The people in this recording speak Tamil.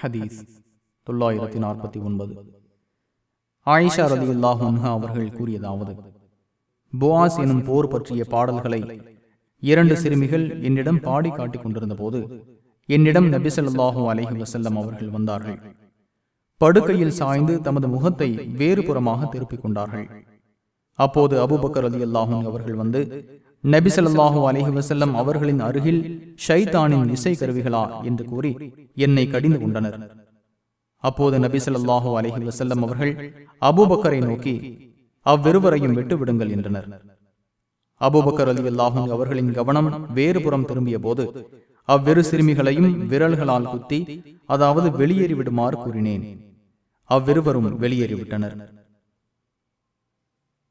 ஹதீஸ் தொள்ளாயிரத்தி நாற்பத்தி ஒன்பது. ஆயிஷா ரதி அல்லாஹா அவர்கள் கூறியதாவது புவாஸ் எனும் போர் பற்றிய பாடல்களை இரண்டு சிறுமிகள் என்னிடம் பாடி காட்டிக் கொண்டிருந்த போது என்னிடம் நபிசல்லாஹூ அலஹி வசல்லம் அவர்கள் வந்தார்கள். படுக்கையில் சாய்ந்து தமது முகத்தை வேறு புறமாக திருப்பிக் கொண்டார்கள். அப்போது அபுபக்கர் அலி அல்லாஹூன் அவர்கள் வந்து நபி சொல்லாஹு அலஹி வசல்லம் அவர்களின் அருகில் ஷைதானின் இசை கருவிகளா என்று கூறி என்னை கடிந்து கொண்டனர். அப்போது நபி சொல்லாஹு அலஹி வசல்லம் அவர்கள் அபூபக்கரை நோக்கி அவ்விருவரையும் விட்டுவிடுங்கள் என்றனர். அபூபக்கர் அலி அல்லாஹும் அவர்களின் கவனம் வேறுபுறம் திரும்பிய போது அவ்விரு சிறுமிகளையும் விரல்களால் குத்தி அதாவது வெளியேறிவிடுமாறு கூறினேன். அவ்விருவரும் வெளியேறிவிட்டனர்.